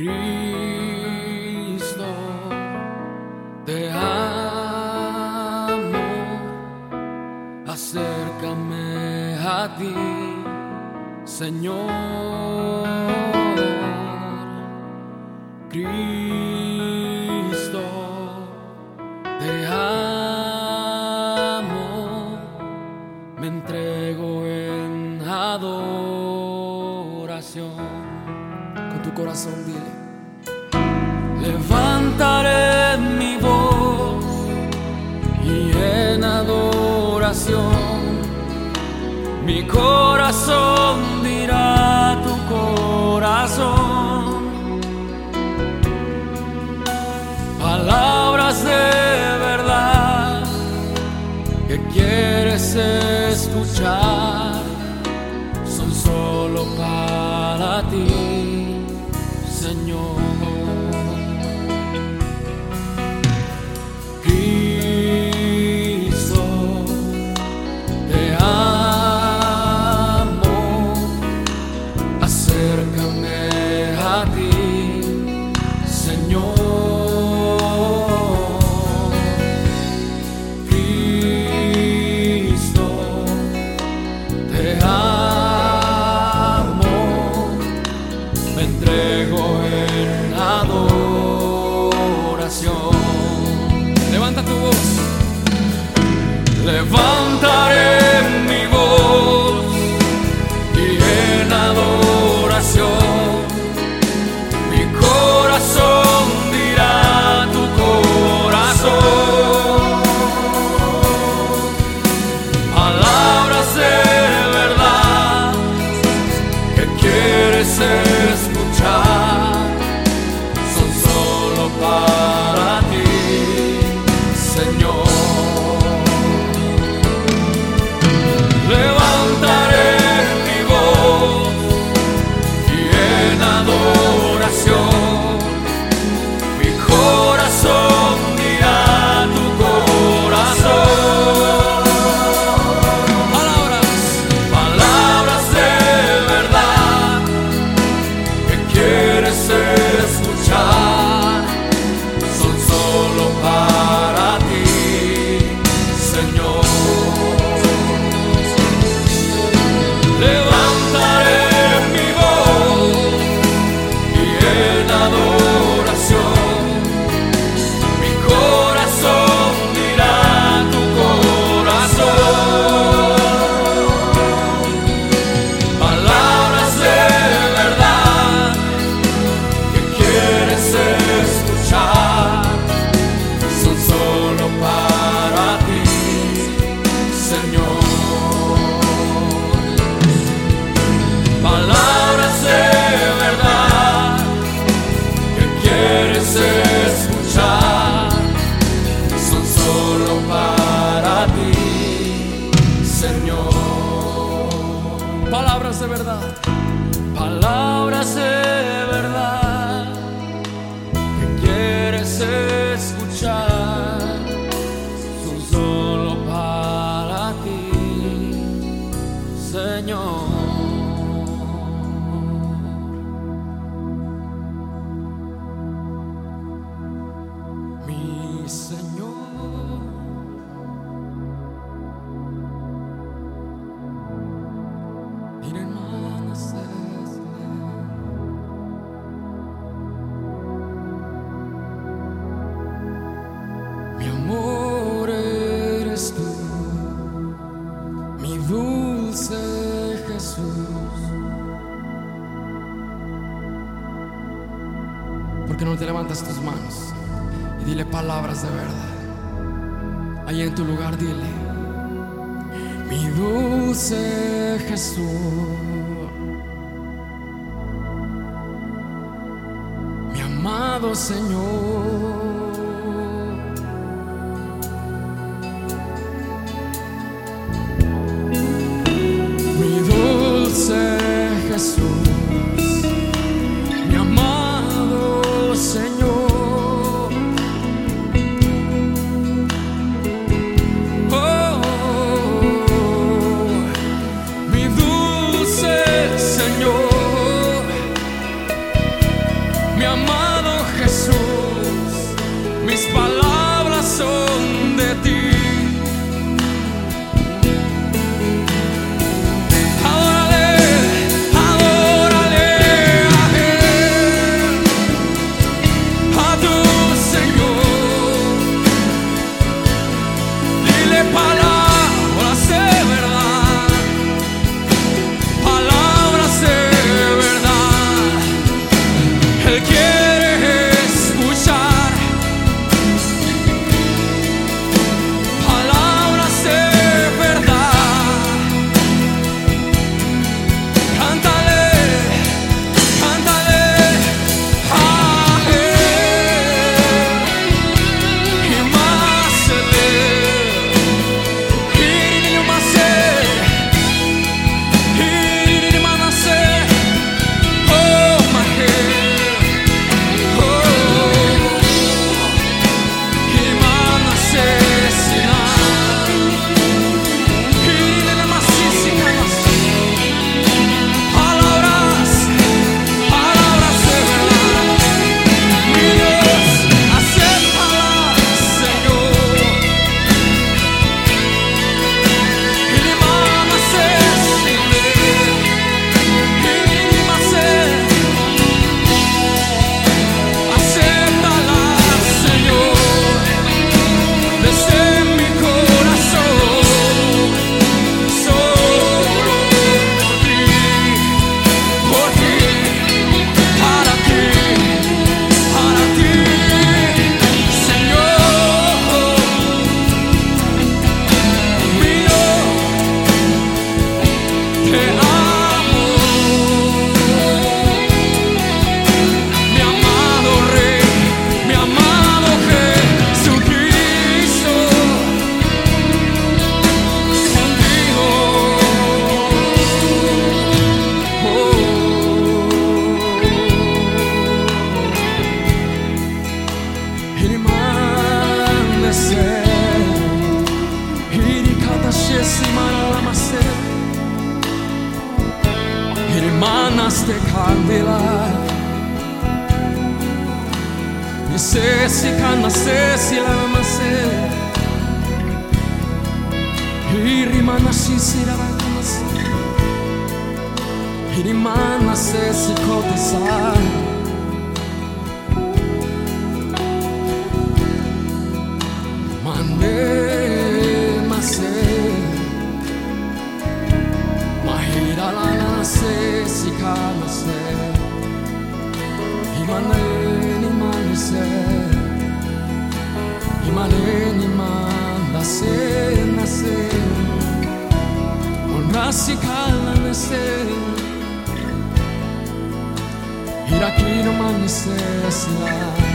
Cristo, te amo, acércame a ti, Señor. Levantaré mi voz y en adoración mi corazón dirá tu corazón. Palabras de verdad que quieres escuchar. love. escuchar son solo para ti, Señor. Mi Señor. levantes tus manos y dile palabras de verdad. Allí en tu lugar dile, mi dulce Jesús. Mi amado Señor. Irimanas de candela. Nisesi kanasesi lamase, irimanashisi lamase, irimanasesi kotasai. Mane mase Mahira la la se sikana se Imaneni mani se Imaneni mana se na se Ona sikana ne se Hiraki no mani se sla